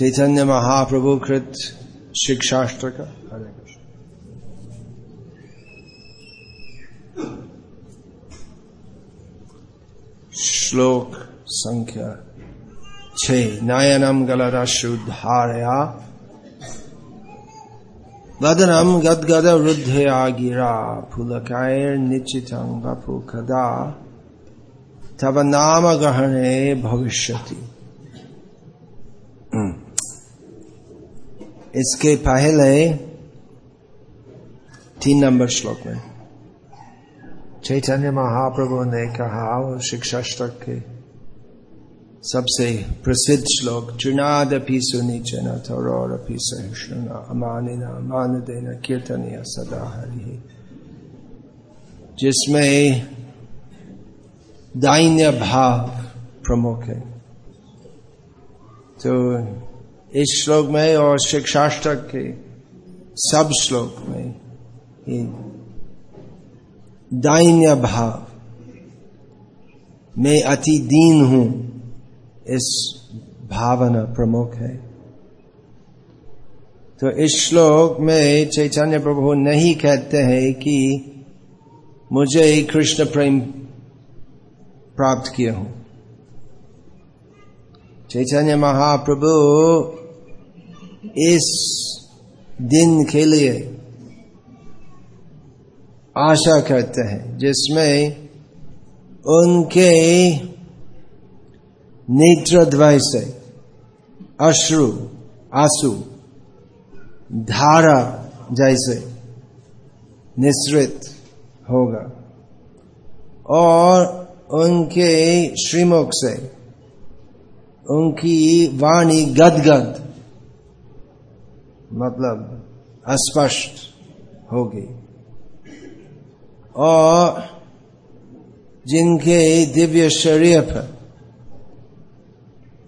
चैतन्य महाप्रभु कृत शिक्षास्त्र का हरे कृष्ण। श्लोक संख्या छ। नयनम गलरशुद्धारया वदनम गदगद रुद्धया गिरा फुलकायर निश्चितं वपु कदा तव नाम ग्रहणे भविष्यति। इसके पहले तीन नंबर श्लोक में। चैतन्य महाप्रभु ने कहा शिक्षा के सबसे प्रसिद्ध श्लोक, चुनादपि सुनिचन थौरपि सहिष्णुना, अमानिना मान देना कीर्तनीय सदा हरि। जिसमें दाइन्य भाव प्रमुख है। तो इस श्लोक में और शिक्षाष्टक के सब श्लोक में दैन्य भाव मैं अति दीन हूँ इस भावना प्रमुख है। तो इस श्लोक में चैतन्य प्रभु नहीं कहते हैं कि मुझे कृष्ण प्रेम प्राप्त किया हूँ। चैतन्य महाप्रभु इस दिन के लिए आशा करते हैं, जिसमें उनके नेत्र द्वय से अश्रु, आँसू, धारा जैसे निश्रित होगा। और उनके श्रीमुख से उनकी वाणी गदगद मतलब अस्पष्ट होगी और जिनके दिव्य शरीर पर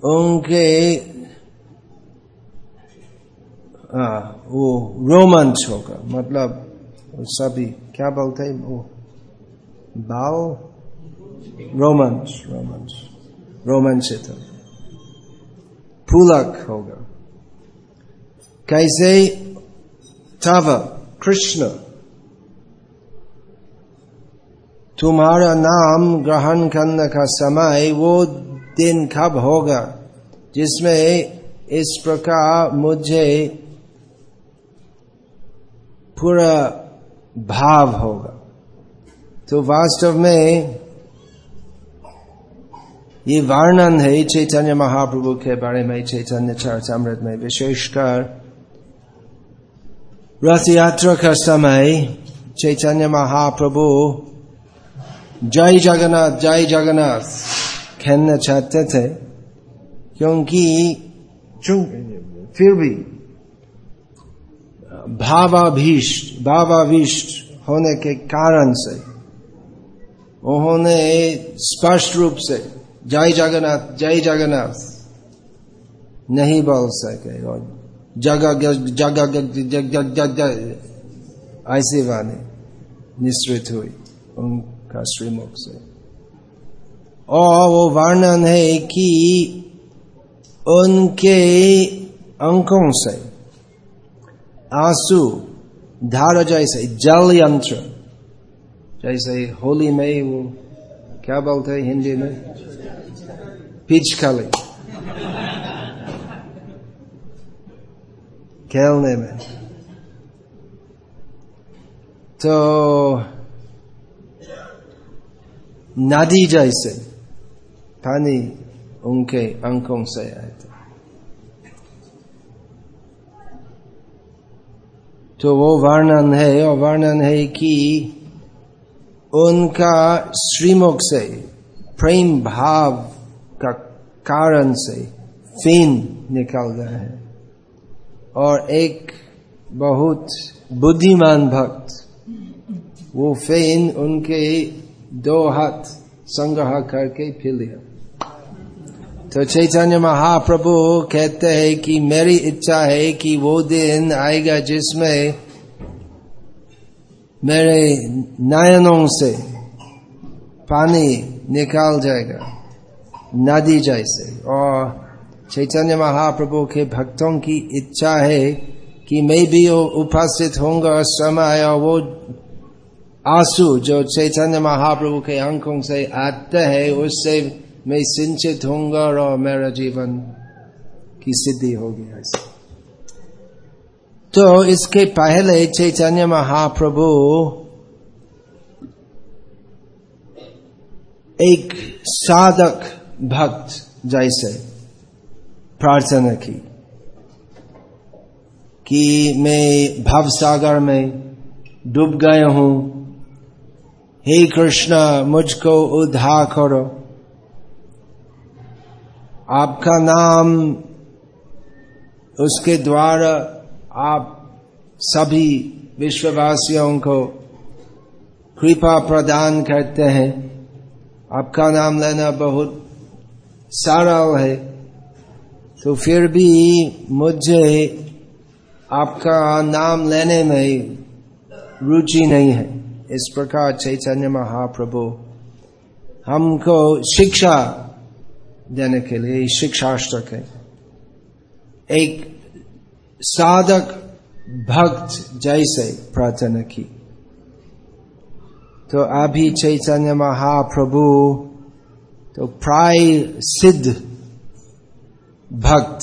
उनके आ, वो रोमांच होगा। मतलब सभी क्या बोलते हैं वो? बाल रोमांच रोमांच रोमांचित फूलक होगा। कैसे तव कृष्ण तुम्हारा नाम ग्रहण करने का समय वो दिन कब होगा जिसमें इस प्रकार मुझे पूरा भाव होगा तो वास्तव में ये वर्णन है चैतन्य महाप्रभु के बारे में चैतन्य चरितमृत में विशेषकर रथ यात्रा का समय चैतन्य महाप्रभु जय जगन्नाथ जय जगन्नाथ कहना चाहते थे क्योंकि फिर भी भावाभीष्ट भावाभीष्ट होने के कारण से उन्होंने स्पष्ट रूप से जय जगन्नाथ जय जगन्नाथ नहीं बोल सके और जग जग ऐसी वाणी निश्चित हुई उनका श्रीमुख से। और वो वर्णन है कि उनके अंकों से आँसू धारा जैसे जल यंत्र, जैसे होली में वो क्या बोलते हैं हिंदी में? पिचकली। खेलने में तो नदी जैसे पानी उनके अंकों से आए थे तो वो वर्णन है और वर्णन है कि उनका श्रीमुख से प्रेम भाव का कारण से फेन निकल गया है और एक बहुत बुद्धिमान भक्त, वो फेन उनके दो हाथ संग्रह करके फिर लिया। तो चैतन्य महाप्रभु कहते हैं कि मेरी इच्छा है कि वो दिन आएगा जिसमें मेरे नयनों से पानी निकाल जाएगा, नदी जैसे। और चैतन्य महाप्रभु के भक्तों की इच्छा है कि मैं भी उपस्थित होऊँगा समय और वो आँसू जो चैतन्य महाप्रभु के अंकों से आते हैं, उससे मैं सिंचित होंगे और मेरा जीवन की सिद्धि होगी ऐसे। तो इसके पहले चैतन्य महाप्रभु एक साधक भक्त जैसे प्रार्थना की कि मैं भव सागर में डूब गया हूँ। हे कृष्ण, मुझको उद्धार करो। आपका नाम उसके द्वारा आप सभी विश्ववासियों को कृपा प्रदान करते हैं। आपका नाम लेना बहुत सरल है। तो फिर भी मुझे आपका नाम लेने में रुचि नहीं है। इस प्रकार चैतन्य महाप्रभु हमको शिक्षा देने के लिए शिक्षाष्टक है एक साधक भक्त जैसे प्रार्थना की। तो अभी चैतन्य महाप्रभु तो प्राय सिद्ध भक्त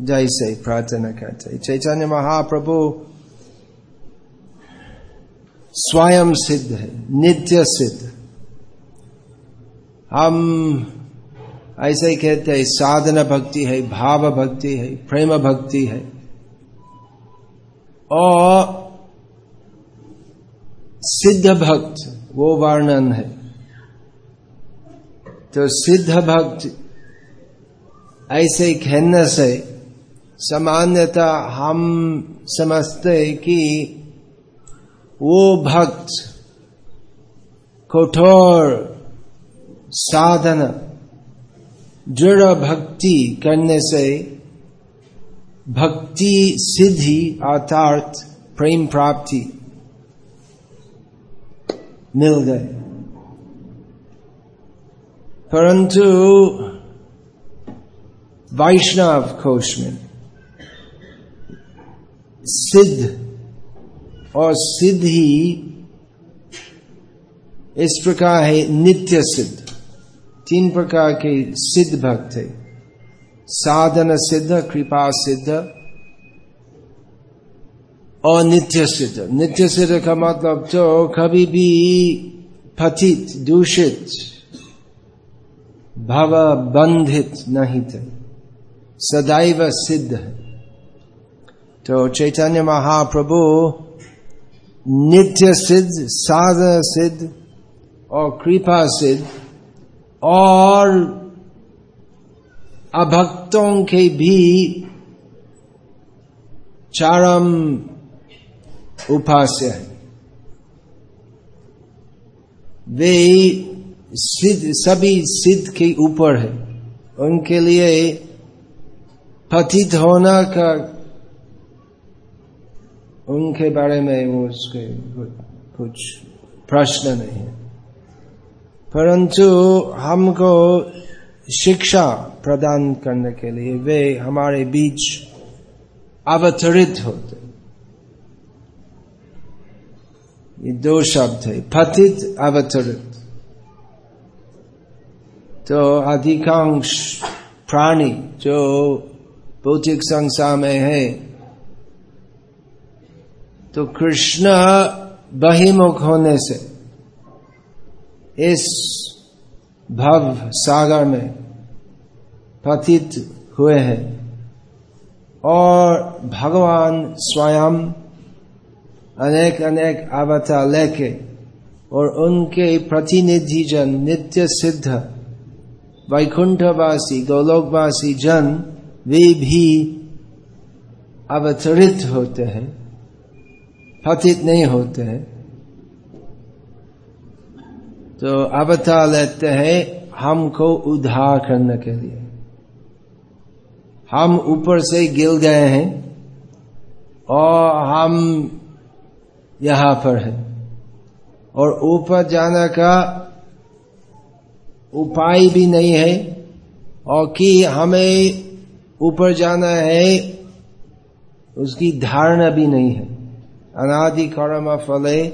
जैसे प्रार्थना करते चैतन्य महाप्रभु स्वयं सिद्ध है नित्य सिद्ध हम ऐसे ही कहते हैं साधना भक्ति है भाव भक्ति है प्रेम भक्ति है और सिद्ध भक्त वो वर्णन है तो सिद्ध भक्त ऐसे कहने से सामान्यता हम समझते कि वो भक्त कठोर साधन, दृढ़ भक्ति करने से भक्ति सिद्धि अर्थात प्रेम प्राप्ति मिल गए। परंतु वैष्णव कोश में सिद्ध और सिद्धि इस प्रकार है नित्य सिद्ध तीन प्रकार के सिद्ध भक्त है साधन सिद्ध कृपा सिद्ध और नित्य सिद्ध नित्य सिद्ध का मतलब तो कभी भी पतित दूषित भव बंधित नहीं थे सदैव सिद्ध है। तो चैतन्य महाप्रभु नित्य सिद्ध साधन सिद्ध और कृपा सिद्ध और अभक्तों के भी चरम उपास्य है। वे सिद्ध, सभी सिद्ध के ऊपर है। उनके लिए पतित होना का उनके बारे में उसके कुछ प्रश्न नहीं है। परंतु हमको शिक्षा प्रदान करने के लिए वे हमारे बीच अवतरित होते। ये दो शब्द है, पतित, अवतरित। तो अधिकांश प्राणी जो भौतिक संसार में है। तो कृष्ण बहिमुख होने से, इस भव सागर में पतित हुए हैं और भगवान स्वयं अनेक अनेक अवतार लेके और उनके प्रतिनिधि जन नित्य सिद्ध, वैकुंठवासी, गोलोकवासी जन वे भी अवतरित होते हैं, पतित नहीं होते हैं। तो अवतार लेते हैं हमको उद्धार करने के लिए। हम ऊपर से गिर गए हैं और हम यहाँ पर हैं। और ऊपर जाने का उपाय भी नहीं है और कि हमें ऊपर जाना है, उसकी धारणा भी नहीं है। अनादि कर्म फले,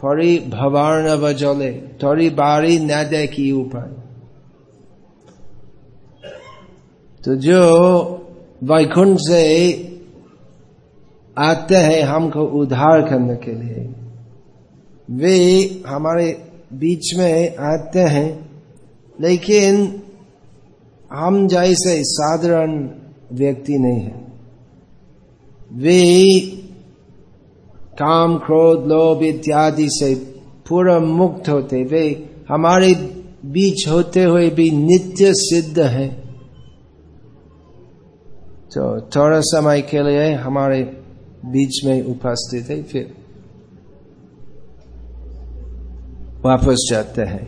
फरी भवार्ण बजले, थोड़ी बारी न देखी ऊपर। तो जो वैकुंठ से आते हैं हमको उद्धार करने के लिए, वे हमारे बीच में आते हैं, लेकिन हम जैसे साधारण व्यक्ति नहीं है। वे काम, क्रोध, लोभ इत्यादि से पूरा मुक्त होते, वे हमारे बीच होते हुए भी नित्य सिद्ध है। तो थोड़ा समय के लिए हमारे बीच में उपस्थित है, फिर वापस जाते हैं।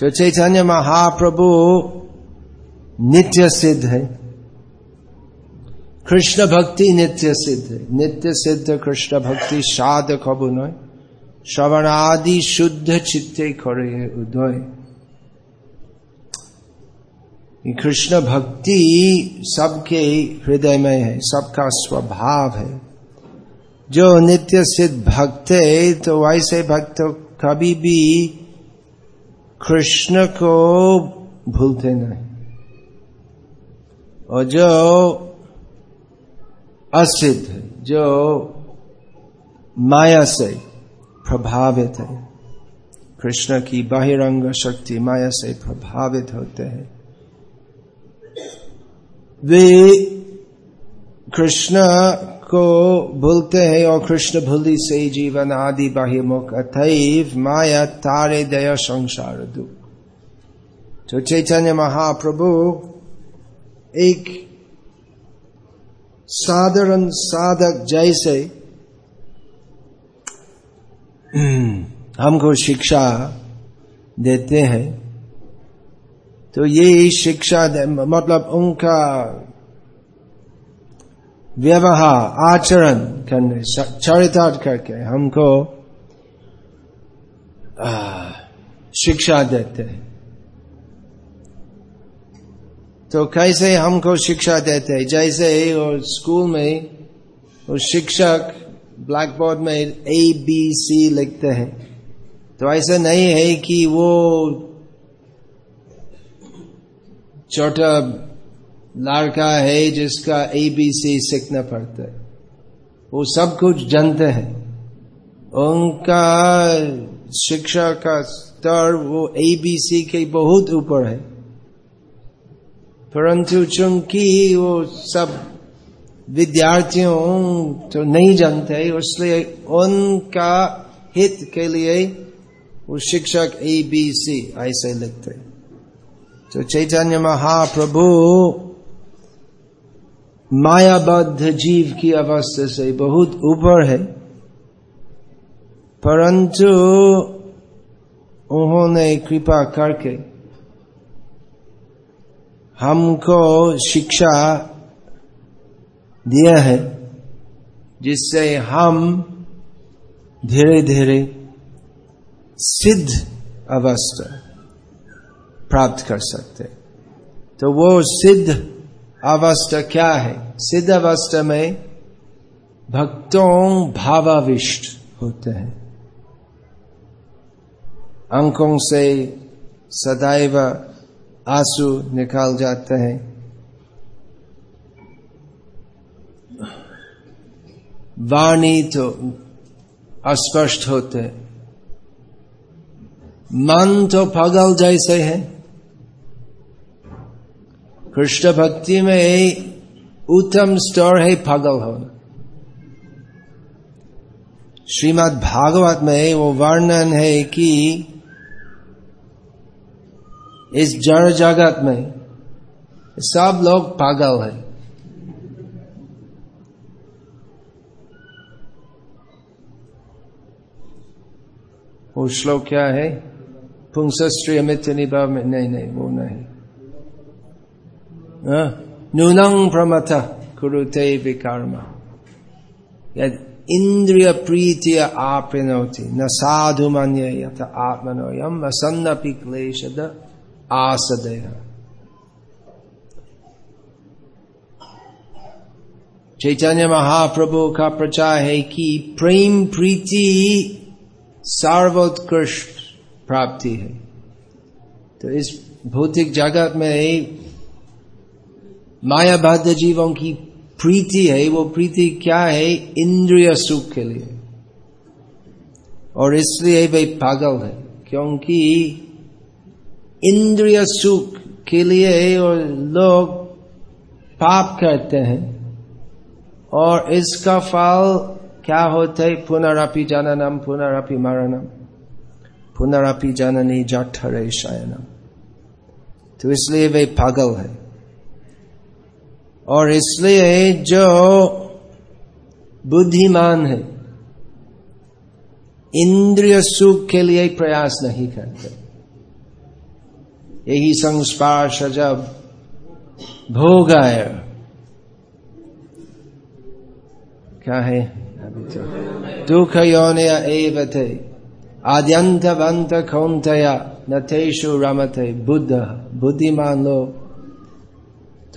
तो चैतन्य महाप्रभु नित्य सिद्ध है। कृष्ण भक्ति नित्य सिद्ध है। नित्य सिद्ध कृष्ण भक्ति साधक हब श्रवण आदि शुद्ध चित्ते करे उदय। कृष्ण भक्ति सबके हृदय में है, सबका स्वभाव है। जो नित्य सिद्ध भक्त है तो वैसे भक्त कभी भी कृष्ण को भूलते नहीं। और जो असिद्ध है जो माया से प्रभावित है। कृष्ण की बहिरंग शक्ति माया से प्रभावित होते हैं। वे कृष्ण को भूलते हैं और कृष्ण भूली से जीवन आदि बाह्यमुख अथैव माया तारे दया संसार दुख। तो चैतन्य महाप्रभु एक साधारण साधक जैसे हमको शिक्षा देते हैं। तो ये शिक्षा मतलब उनका व्यवहार आचरण करने चरितार्थ करके हमको आ, शिक्षा देते हैं। तो कैसे हमको शिक्षा देते हैं? जैसे और स्कूल में वो शिक्षक ब्लैक बोर्ड में ए बी सी लिखते हैं। तो ऐसा नहीं है कि वो छोटा लड़का है जिसका ए बी सी सीखना पड़ता है। वो सब कुछ जानते हैं। उनका शिक्षा का स्तर वो ए बी सी के बहुत ऊपर है। परंतु चूँकि वो सब विद्यार्थियों तो नहीं जानते इसलिए उनका हित के लिए वो शिक्षक ए बी सी ऐसे लिखते तो चैतन्य महाप्रभु मायाबद्ध जीव की अवस्था से बहुत ऊपर है, परंतु उन्होंने कृपा करके हमको शिक्षा दिया है, जिससे हम धीरे धीरे सिद्ध अवस्था प्राप्त कर सकते तो वो सिद्ध अवस्था क्या है? सिद्ध अवस्था में भक्तों भावाविष्ट होते हैं। अंकों से सदैव आँसू निकाल जाते हैं। वाणी तो अस्पष्ट होते मन तो पगल जैसे है। कृष्ण भक्ति में उत्तम स्तर है पगल होना। श्रीमद् भागवत में वो वर्णन है कि इस जड़ जगत में सब लोग पागल है। वो श्लोक क्या है? पुंसस्त्री अमित निभा में नहीं नहीं, वो नहीं। नूनंग प्रमथ कुरुते विकर्म यद इंद्रिय प्रीति आपनोति, न साधु मन यथ आत्मनोयम असन्न क्लेश आसदेह चैतन्य महाप्रभु का प्रचार है कि प्रेम, प्रीति सर्वोत्कृष्ट प्राप्ति है। तो इस भौतिक जगत में माया बाध्य जीवों की प्रीति है, वो प्रीति क्या है? इंद्रिय सुख के लिए। और इसलिए वे पागल है, क्योंकि इंद्रिय सुख के लिए और लोग पाप करते हैं। और इसका फल क्या होता है? पुनरअपि जननम, पुनरअपि मरणम। पुनरअपि जननी जठरे शयनम। तो इसलिए वे पागल है। और इसलिए जो बुद्धिमान है, इंद्रिय सुख के लिए प्रयास नहीं करते। यही संस्पर्श जब भोगाय। क्या है? दुख योन एव थे आद्यंत बंत कौंतया न तेषु रमते बुद्ध। बुद्धिमान। लोग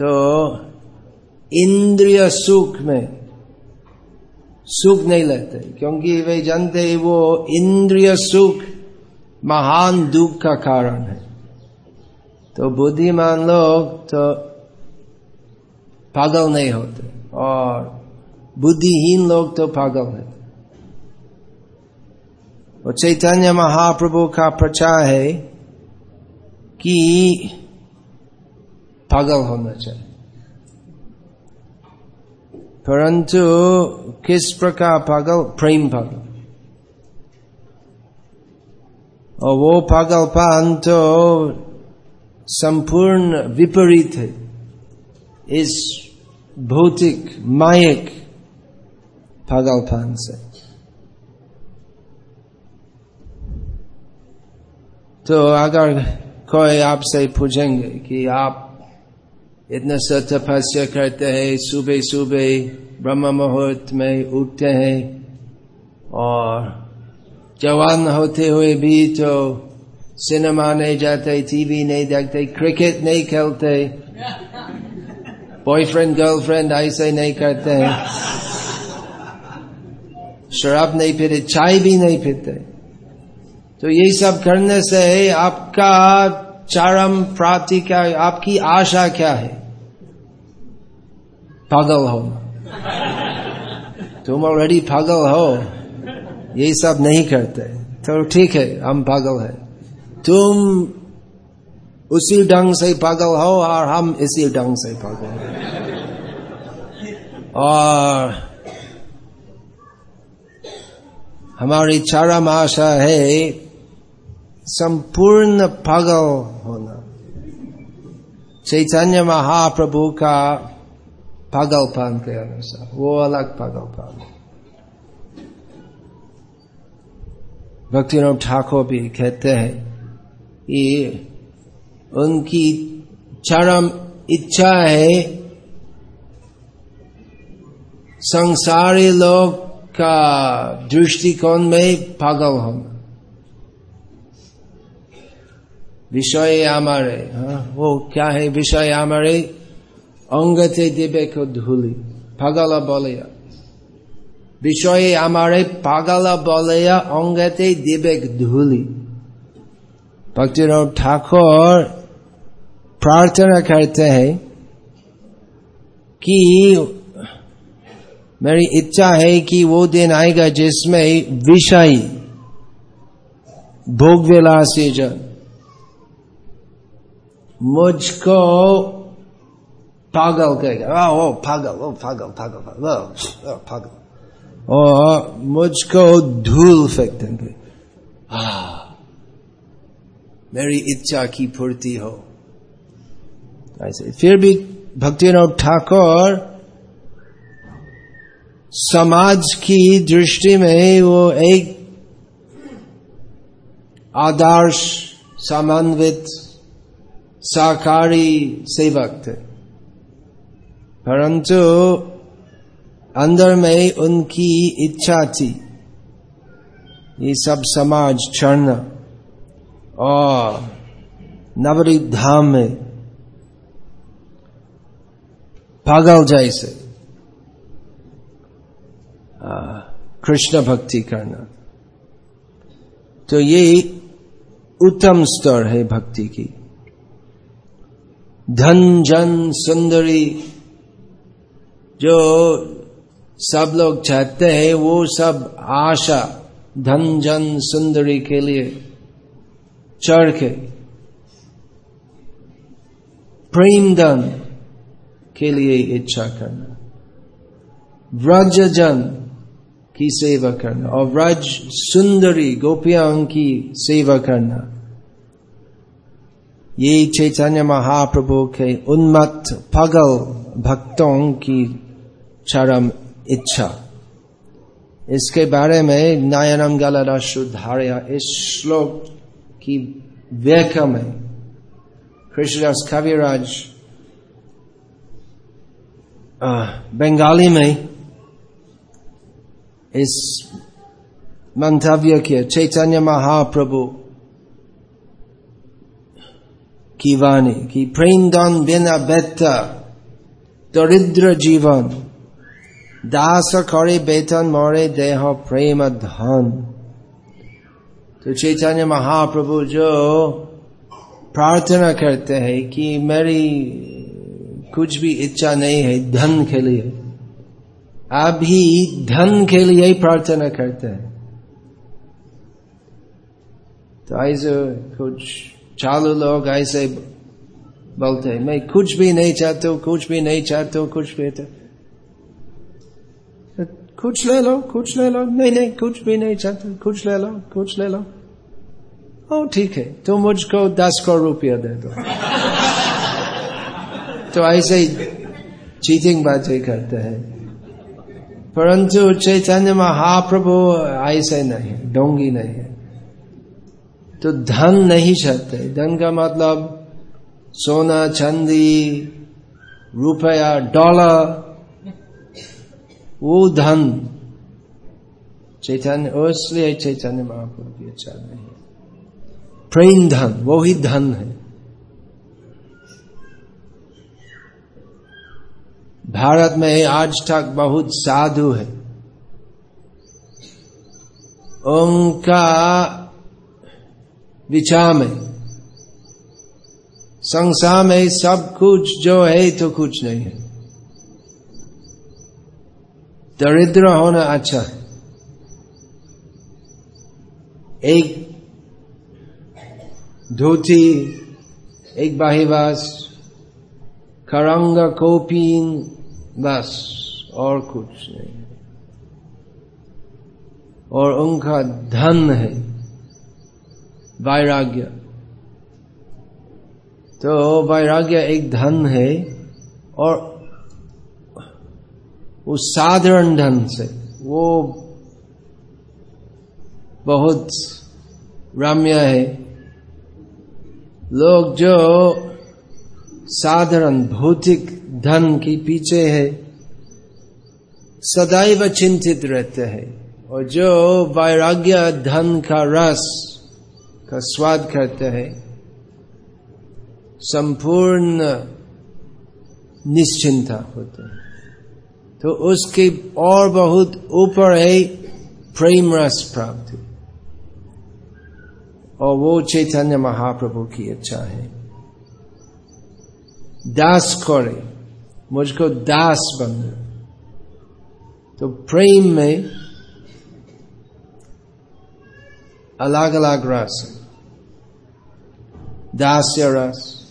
तो इंद्रिय सुख में सुख नहीं लेते क्योंकि वे जानते वो इंद्रिय सुख महान दुख का कारण है। तो बुद्धिमान लोग तो पागल नहीं होते, और बुद्धिहीन लोग तो पागल है। और चैतन्य महाप्रभु का प्रचार है कि पागल होना चाहिए। परंतु किस प्रकार पागल? प्रेम पागल। और वो पागल पान तो संपूर्ण विपरीत है। इस भौतिक, मायिक पागलपन से। तो अगर कोई आपसे पूछेंगे कि आप इतना सा तपस्या करते हैं, सुबह सुबह ब्रह्म मुहूर्त में उठते हैं और जवान होते हुए भी तो सिनेमा नहीं जाते टीवी नहीं देखते क्रिकेट नहीं खेलते बॉयफ्रेंड गर्लफ्रेंड ऐसे नहीं करते हैं शराब नहीं पीते चाय भी नहीं पीते तो ये सब करने से आपका चरम प्राप्ति क्या है? आपकी आशा क्या है? पागल हो। तुम ऑलरेडी पागल हो। ये सब नहीं करते। तो ठीक है, हम पागल है। तुम उसी ढंग से पागल हो और हम इसी ढंग से पागल और हमारी चरम आशा है संपूर्ण पागल होना। चैतन्य महाप्रभु का पागलपन के अनुसार, वो अलग पागलपन। भक्तिनाथ ठाकुर भी कहते हैं उनकी चरम इच्छा है संसारी लोग का दृष्टिकोण में पागल होना विषय हमारे हाँ वो क्या है विषय हमारे অঙ্গতে দেবে ধুলি পাগলা বলেয়া বিষয়ে আমারে পাগলা বলেয়া অঙ্গতে দেবে ধুলি भक्तिराम ठाकुर प्रार्थना करते हैं कि मेरी इच्छा है कि वो दिन आएगा जिसमें विषय भोग विलासी जन मुझको पागल कहेगा ओ पागल ओ पागल पागल पागल पागल। और मुझको धूल फेंक देंगे। मेरी इच्छा की पूर्ति हो। ऐसे। फिर भी भक्तिनाथ ठाकुर समाज की दृष्टि में वो एक आदर्श, समन्वित, साकारी सेवक थे। परंतु अंदर में उनकी इच्छा थी। ये सब समाज छोड़ना। और नवरी धाम में पागल जैसे कृष्ण भक्ति करना। तो ये उत्तम स्तर है भक्ति की। धन, जन, सुंदरी, जो सब लोग चाहते हैं, वो सब आशा, धन, जन, सुंदरी के लिए चढ़ के प्रेम धन के लिए इच्छा करना व्रज जन की सेवा करना, और व्रज सुंदरी गोपियाँ की सेवा करना। ये चैतन्य महाप्रभु के उन्मत्त पगल भक्तों की चरम इच्छा। इसके बारे में नयनम गलरा शुद्धार्य इस श्लोक की व्याख्या में कृष्णदास कविराज बंगाली में इस मंतव्य के चैतन्य महाप्रभु की वाणी की प्रेम दान बिना बेहतर दरिद्र जीवन दास करे वेतन मोरे देह प्रेम धन तो चैतन्य महाप्रभु जो प्रार्थना करते हैं कि मेरी कुछ भी इच्छा नहीं है, धन के लिए। अभी धन के लिए ही प्रार्थना करते हैं। तो ऐसे कुछ चालू लोग ऐसे बोलते हैं, मैं कुछ भी नहीं चाहते कुछ भी नहीं चाहते कुछ भी तो कुछ ले लो, कुछ ले लो। नहीं नहीं, कुछ भी नहीं चाहते कुछ ले लो, कुछ ले लो। ओ, ठीक है तो मुझको दस करोड़ रुपया दे दो। तो ऐसे ही चीटिंग बातें करते हैं। परंतु चैतन्य महाप्रभु ऐसे नहीं, डोंगी नहीं है। तो धन नहीं चाहते। धन का मतलब सोना, चंदी, रुपया डॉलर वो धन। चैतन्य, इसलिए चैतन्य महाप्रभु की इच्छा नहीं। प्रेम धन, वो ही धन है। भारत में आज तक बहुत साधु है। उनका विचार में, संसार में सब कुछ जो है तो कुछ नहीं है। दरिद्र होना अच्छा है। एक धोती, एक बाहीवास, खरंग, कोपीन, बस, और कुछ नहीं। और उनका धन है, वैराग्य। तो वैराग्य एक धन है, और वो साधारण धन से, वो बहुत रम्य है। लोग जो साधारण भौतिक धन के पीछे है, सदैव चिंतित रहते हैं। और जो वैराग्य धन का रस, का स्वाद करते हैं, संपूर्ण निश्चिंता होते हैं। तो उसके और बहुत ऊपर है प्रेम रस प्राप्ति। और वो चैतन्य महाप्रभु की इच्छा है। दास करे, मुझको दास बन। तो प्रेम में अलग अलग रस है। दास्य रस,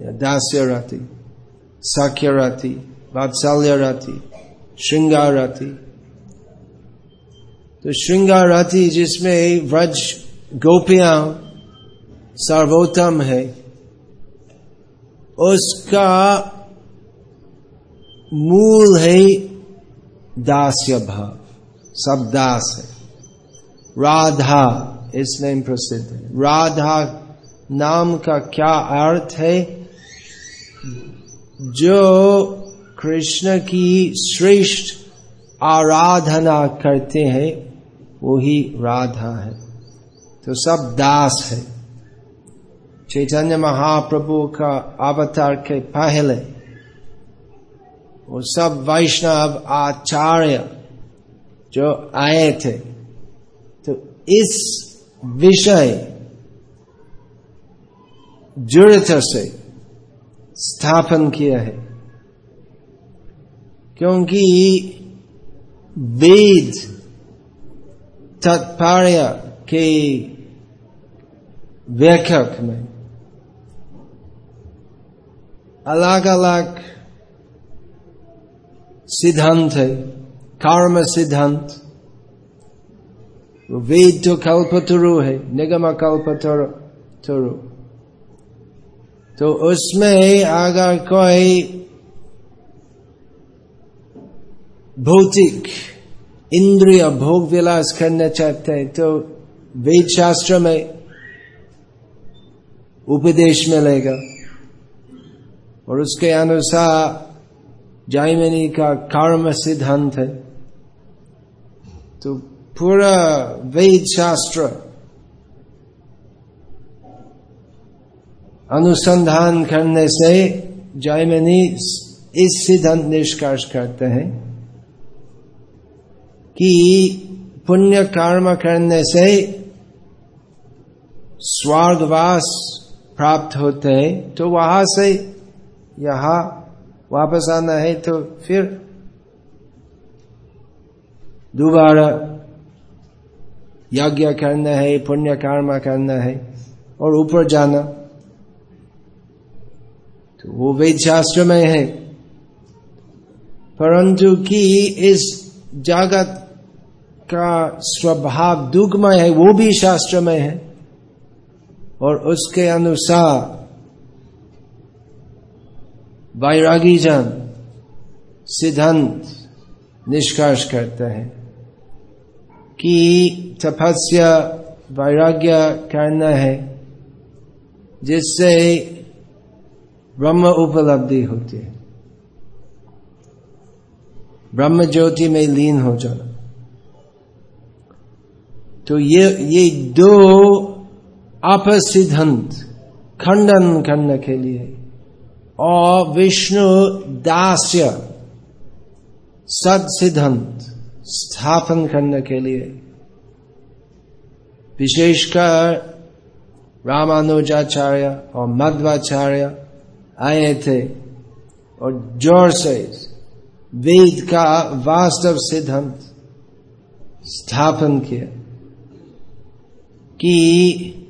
या दास्य रति, साख्य रति, वात्सल्य रति श्रृंगार राति तो श्रृंगार राति जिसमें व्रज गोपियाँ सर्वोत्तम है। उसका मूल है दास्य भाव सब दास है। राधा, इस प्रसिद्ध है। राधा नाम का क्या अर्थ है? जो कृष्ण की श्रेष्ठ आराधना करते हैं, वो ही राधा है। तो सब दास है। चैतन्य महाप्रभु का अवतार के पहले वो सब वैष्णव आचार्य जो आए थे तो इस विषय दृढ़ता से स्थापन किया है। क्योंकि वेद तत्पर्य के व्याख्यक में। अलग अलग सिद्धांत है, कर्म सिद्धांत। वेद तो कल्पतरु है, निगम कल्पतरु। तो उसमें अगर कोई भौतिक इंद्रिय भोग विलास करना चाहते हैं तो वेद शास्त्र में उपदेश मिलेगा और उसके अनुसार जायमनी का कर्म सिद्धांत है। तो पूरा वेद शास्त्र अनुसंधान करने से जायमनी इस सिद्धांत निष्कर्ष करते हैं कि पुण्य कर्म करने से स्वर्गवास प्राप्त होते हैं तो वहाँ से यहाँ वापस आना है तो फिर दोबारा यज्ञ करना है, पुण्य कर्म करना है, और ऊपर जाना। तो वो वेद शास्त्र में है। परंतु कि इस जगत का स्वभाव दुग्मय है, वो भी शास्त्र में है। और उसके अनुसार वैरागी जन सिद्धांत निष्कर्ष करते हैं कि तपस्या वैराग्य करना है, जिससे ब्रह्म उपलब्धि होती है। ब्रह्म ज्योति में लीन हो जाना। तो ये ये दो अपसिद्धांत खंडन करने के लिए। और विष्णु दास्य सद सिद्धांत स्थापन करने के लिए। विशेषकर रामानुजाचार्य और मध्वाचार्य आए थे और ज़ोर से वेद का वास्तव सिद्धांत स्थापन किया कि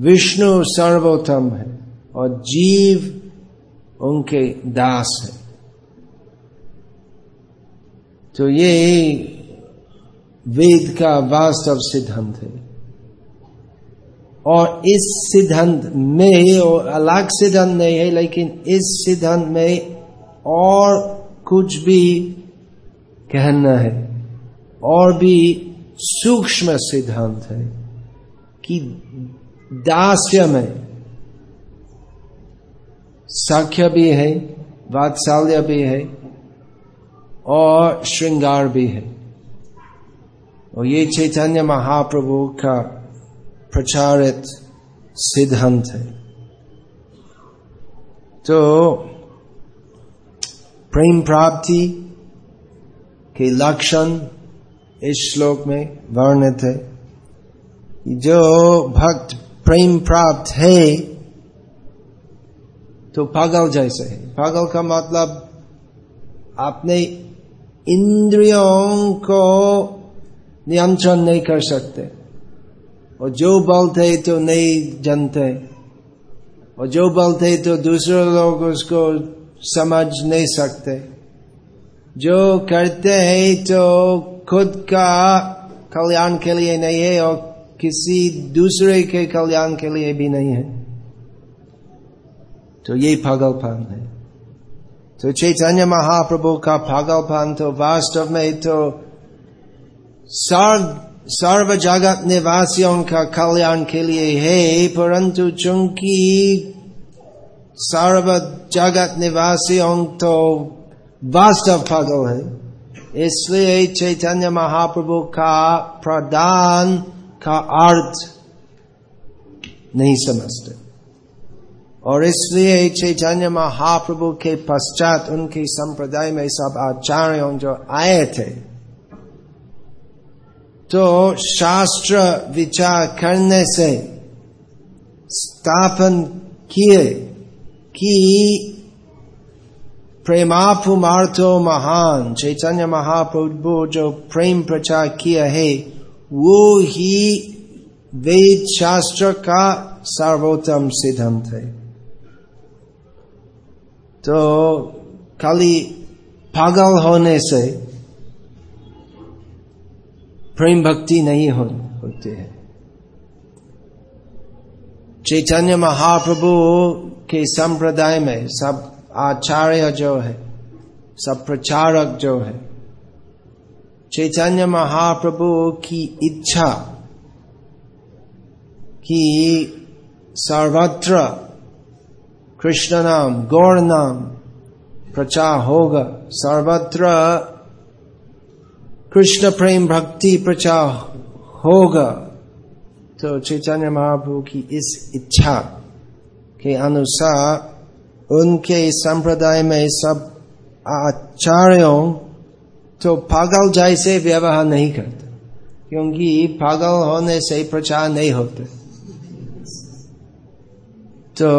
विष्णु सर्वोत्तम है और जीव उनके दास है। तो ये वेद का वास्तव सिद्धांत है। और इस सिद्धांत में और अलग सिद्धांत नहीं है, लेकिन इस सिद्धांत में और कुछ भी कहना है। और भी सूक्ष्म सिद्धांत है कि दास्य में साख्य भी है, वात्सल्य भी है, और श्रृंगार भी है। और ये चैतन्य महाप्रभु का प्रचारित सिद्धांत है। तो प्रेम प्राप्ति के लक्षण इस श्लोक में वर्णित है। जो भक्त प्रेम प्राप्त है तो पागल जैसे है। पागल का मतलब अपने इंद्रियों को नियंत्रण नहीं कर सकते। और जो बोलते तो नहीं जानते। और जो बोलते तो दूसरे लोग उसको समझ नहीं सकते। जो करते हैं तो खुद का कल्याण के लिए नहीं है और किसी दूसरे के कल्याण के लिए भी नहीं है। तो ये पागलपन है। तो चैतन्य महाप्रभु का पागलपन तो वास्तव में तो सर्व सर्व जगत निवासियों का कल्याण के लिए है, परंतु चूँकि सर्व जगत निवासियों तो वास्तव पागल है, इसलिए चैतन्य महाप्रभु का प्रदान का अर्थ नहीं समझते। और इसलिए चैतन्य महाप्रभु के पश्चात उनके संप्रदाय में सब आचार्यों जो आए थे तो शास्त्र विचार करने से स्थापन किए कि प्रेमापुमार्थो महान, चैतन्य महाप्रभु जो प्रेम प्रचार किया है वो ही वेद शास्त्र का सर्वोत्तम सिद्धांत है। तो खाली पागल होने से प्रेम भक्ति नहीं हो, होती है। चैतन्य महाप्रभु के संप्रदाय में सब आचार्य जो है सब प्रचारक जो है चैतन्य महाप्रभु की इच्छा कि सर्वत्र कृष्ण नाम, गौर नाम प्रचार होगा। सर्वत्र कृष्ण प्रेम भक्ति प्रचार होगा। तो चैतन्य महाप्रभु की इस इच्छा के अनुसार उनके संप्रदाय में सब आचार्यों तो पागल जैसे व्यवहार नहीं करते, क्योंकि पागल होने से प्रचार नहीं होते। तो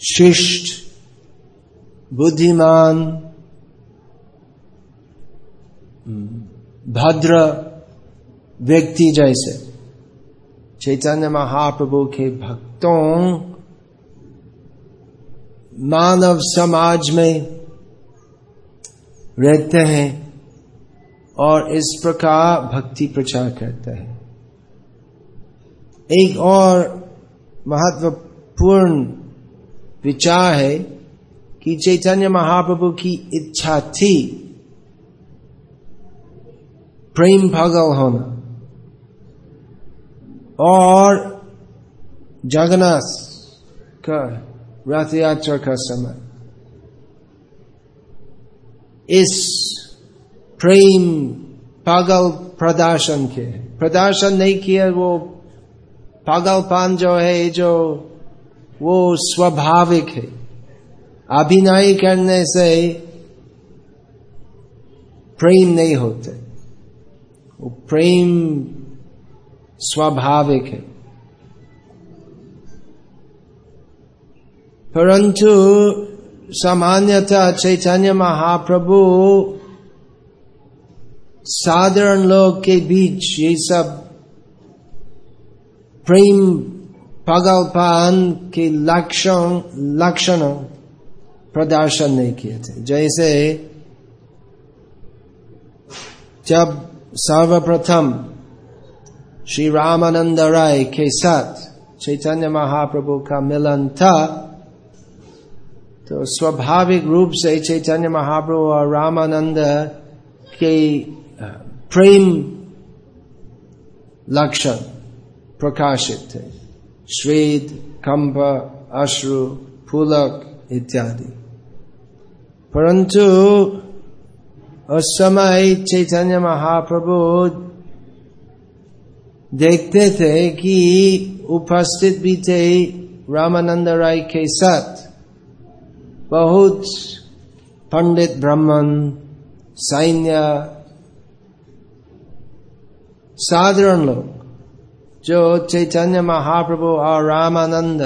शिष्ट, बुद्धिमान, भद्र व्यक्ति जैसे, चैतन्य महाप्रभु के भक्तों, मानव समाज में रहते हैं। और इस प्रकार भक्ति प्रचार करते हैं। एक और महत्वपूर्ण विचार है कि चैतन्य महाप्रभु की इच्छा थी प्रेम भगल होना और जगन्नाथ का रथ यात्रा का समय। इस प्रेम पागल प्रदर्शन के। प्रदर्शन नहीं किया वो पागलपान जो है जो, वो स्वाभाविक है। अभिनय करने से प्रेम नहीं होते। वो प्रेम स्वाभाविक है। परंतु सामान्यतः चैतन्य महाप्रभु साधारण लोग के बीच ये सब प्रेम पागलपान के लक्षण लक्षण प्रदर्शन नहीं किए थे। जैसे जब सर्वप्रथम श्री रामानंद राय के साथ चैतन्य महाप्रभु का मिलन था तो स्वाभाविक रूप से चैतन्य महाप्रभु और रामानंद के प्रेम लक्षण प्रकाशित थे श्वेद कंप अश्रु फूलक इत्यादि परंतु उस समय चैतन्य महाप्रभु देखते थे कि उपस्थित भी थे रामानंद राय के साथ बहुत पंडित ब्राह्मण सैन्य साधारण लोग जो चैतन्य महाप्रभु और रामानंद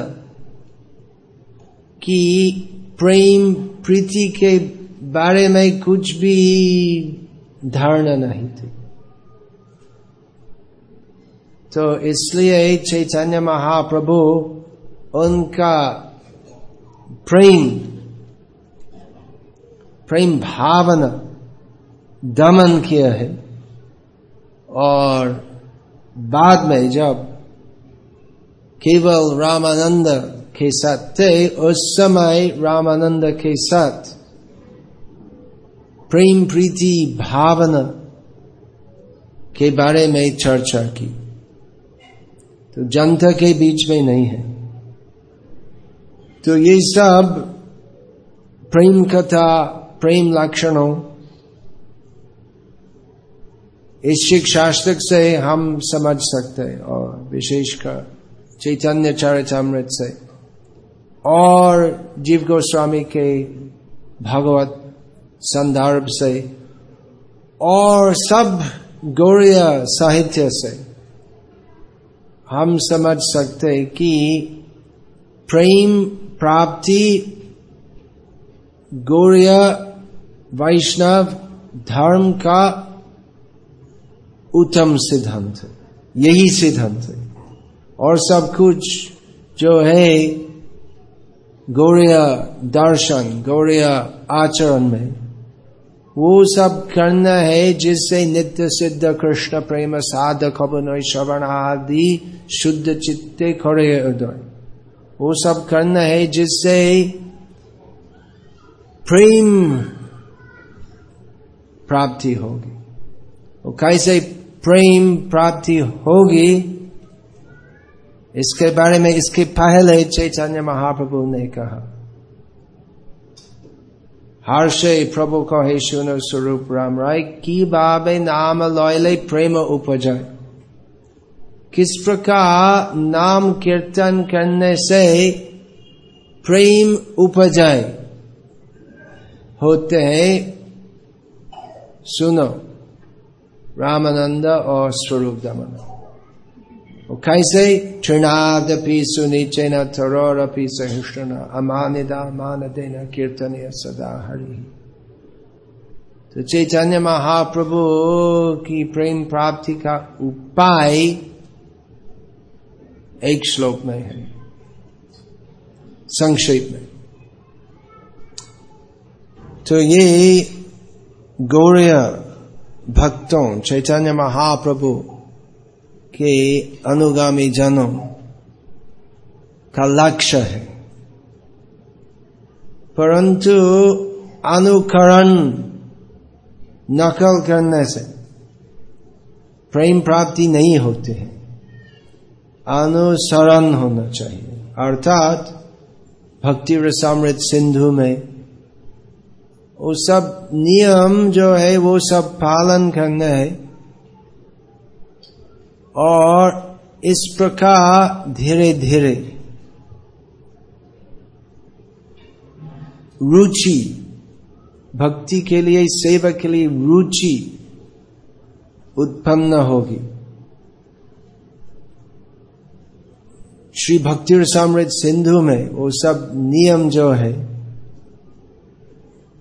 की प्रेम, प्रीति के बारे में कुछ भी धारणा नहीं थी। तो इसलिए चैतन्य महाप्रभु, उनका प्रेम प्रेम भावना दमन किया है। और बाद में जब केवल रामानंद के साथ थे, उस समय रामानंद के साथ प्रेम, प्रीति, भावना के बारे में चर्चा की। तो जनता के बीच में नहीं है। तो ये सब प्रेम कथा, प्रेम लक्षणों इस शिक्षास्त्र से हम समझ सकते हैं और विशेषकर चैतन्य चरितमृत से। और जीव गोस्वामी के भगवत संदर्भ से और सब गौड़िया साहित्य से हम समझ सकते कि प्रेम प्राप्ति, गौड़िया वैष्णव धर्म का उत्तम सिद्धांत। है यही सिद्धांत है। और सब कुछ जो है, गौड़िया दर्शन, गौड़िया आचरण में, वो सब करना है जिससे नित्य सिद्ध कृष्ण प्रेम साधक श्रवण आदि शुद्ध चित्ते खड़े उदय वो सब करना है जिससे प्रेम प्राप्ति होगी। वो कैसे प्रेम प्राप्ति होगी। इसके बारे में इसके पहले चैतन्य महाप्रभु ने कहा। हर्षे प्रभु कहे, सुन स्वरूप राम राय, की बाबे नाम लॉयले प्रेम उपजय। किस प्रकार नाम कीर्तन करने से प्रेम उपजय? होते हैं, सुनो रामानंद और स्वरूप दमन कैसे तृणादपि सुनिचेन थरोरपि सहिष्ण अमानिदा मान देना कीर्तन सदा हरि तो चैतन्य महाप्रभु की प्रेम प्राप्ति का उपाय एक श्लोक में है संक्षेप में तो ये गौड़िय भक्तों, चैतन्य महाप्रभु के अनुगामी जनों, का लक्ष्य है। परंतु अनुकरण नकल करने से प्रेम प्राप्ति नहीं होती है। अनुसरण होना चाहिए। अर्थात भक्ति रसामृत सिंधु में वो सब नियम जो है, वो सब पालन करना है। और इस प्रकार धीरे धीरे रुचि, भक्ति के लिए, सेवा के लिए रुचि उत्पन्न होगी। श्री भक्ति साम्राज्य सिंधु में वो सब नियम जो है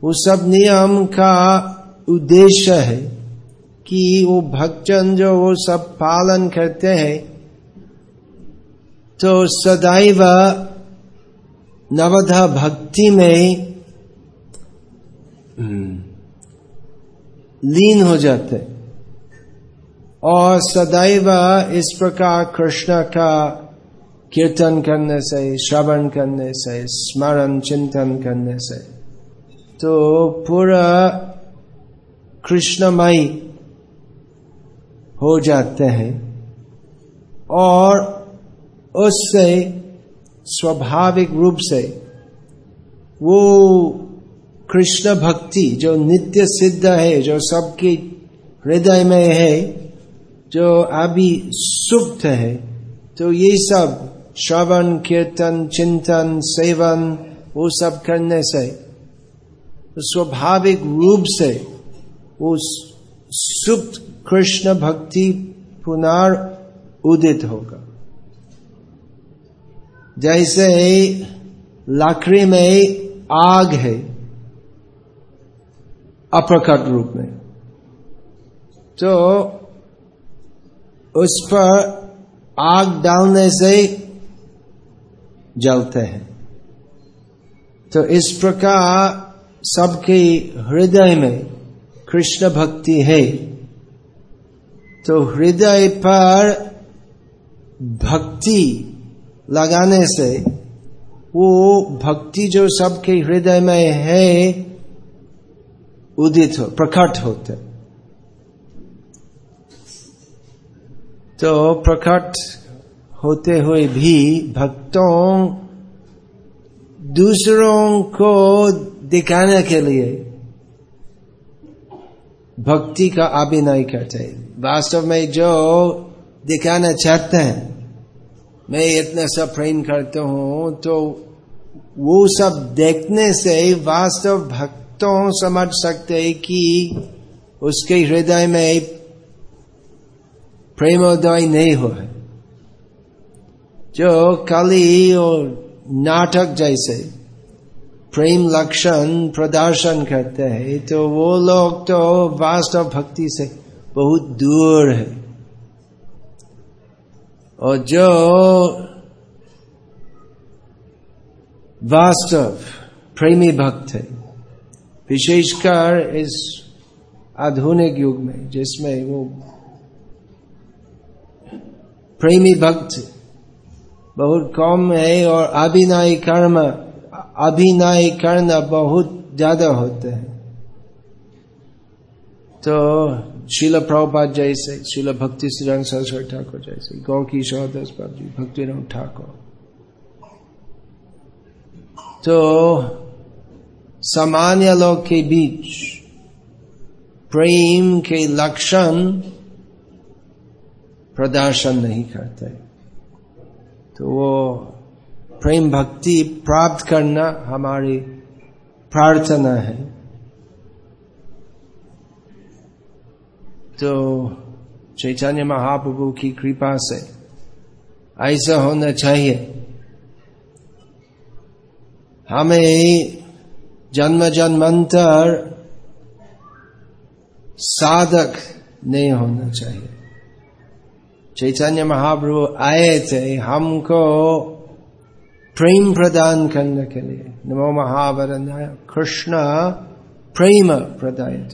वो सब नियम का उद्देश्य है कि वो भक्तजन जो वो सब पालन करते हैं तो सदैव नवधा भक्ति में हम्म, लीन हो जाते और सदैव इस प्रकार कृष्ण का कीर्तन करने से श्रवण करने से स्मरण चिंतन करने से तो पूरा कृष्णमय हो जाते हैं और उससे स्वाभाविक रूप से वो कृष्ण भक्ति जो नित्य सिद्ध है, जो सबके हृदय में है, जो अभी सुप्त है तो ये सब श्रवण, कीर्तन, चिंतन, सेवन, वो सब करने से तो स्वाभाविक रूप से वो सुप्त कृष्ण भक्ति पुनर् उदित होगा। जैसे लाकड़ी में आग है, अप्रकट रूप में तो उस पर आग डालने से जलते हैं। तो इस प्रकार सबके हृदय में कृष्ण भक्ति है। तो हृदय पर भक्ति लगाने से वो भक्ति जो सबके हृदय में है, उदित हो, प्रकट होते। तो प्रकट होते हुए भी भक्तों दूसरों को दिखाने के लिए भक्ति का अभिनय करते वास्तव में जो दिखाना चाहते हैं, मैं इतना सब प्रेम करता हूँ तो वो सब देखने से वास्तव भक्तों समझ सकते हैं कि उसके हृदय में प्रेमोदय नहीं हुआ जो कली और नाटक जैसे प्रेम लक्षण प्रदर्शन करते हैं। तो वो लोग तो वास्तव भक्ति से बहुत दूर है। और जो वास्तव प्रेमी भक्त है, विशेषकर इस आधुनिक युग में, जिसमें वो प्रेमी भक्त बहुत कम है और अभिनय कर्म अभिनय करना बहुत ज़्यादा होते हैं। तो शिल प्रभुपाद जैसे, शिल भक्ति श्री सरस्वती ठाकुर जैसे, गौ किशोर दास जी, भक्ति ठाकुर। तो सामान्य लोग के बीच प्रेम के लक्षण प्रदर्शन नहीं करते। तो वो प्रेम भक्ति प्राप्त करना हमारी प्रार्थना है। तो चैतन्य महाप्रभु की कृपा से ऐसा होना चाहिए। हमें जन्म जन्मांतर साधक नहीं होना चाहिए। चैतन्य महाप्रभु आए थे, हमको प्रेम प्रदान करने के लिए। नमो महावरन्याय कृष्ण प्रेम प्रदाय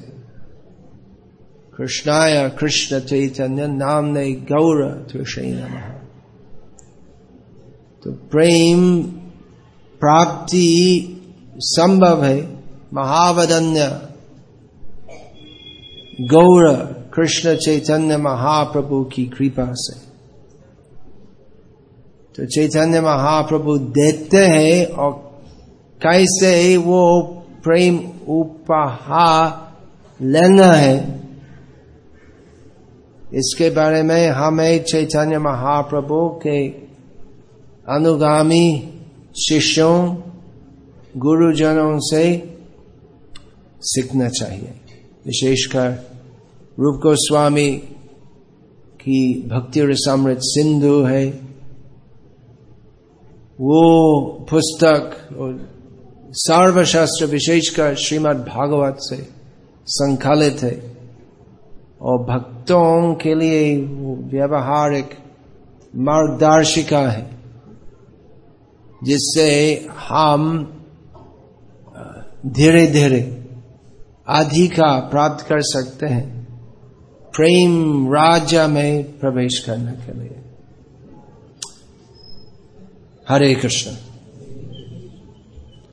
कृष्णाय कृष्ण चैतन्य नाम ने गौर तुषय नम। तो प्रेम प्राप्ति संभव है। महावदन्य गौर कृष्ण चैतन्य महाप्रभु की कृपा से। तो चैतन्य महाप्रभु देते हैं और कैसे वो प्रेम उपहार लेना है। इसके बारे में हमें चैतन्य महाप्रभु के अनुगामी शिष्यों, गुरुजनों से सीखना चाहिए। विशेषकर रूप गोस्वामी की भक्ति और समृद्ध सिंधु है। वो पुस्तक और सर्वशास्त्र विशेषकर श्रीमद् भागवत से संकलित है। और भक्तों के लिए वो व्यवहारिक मार्गदर्शिका है, जिससे हम धीरे धीरे अधिका प्राप्त कर सकते हैं। प्रेम राज्य में प्रवेश करने के लिए। हरे कृष्ण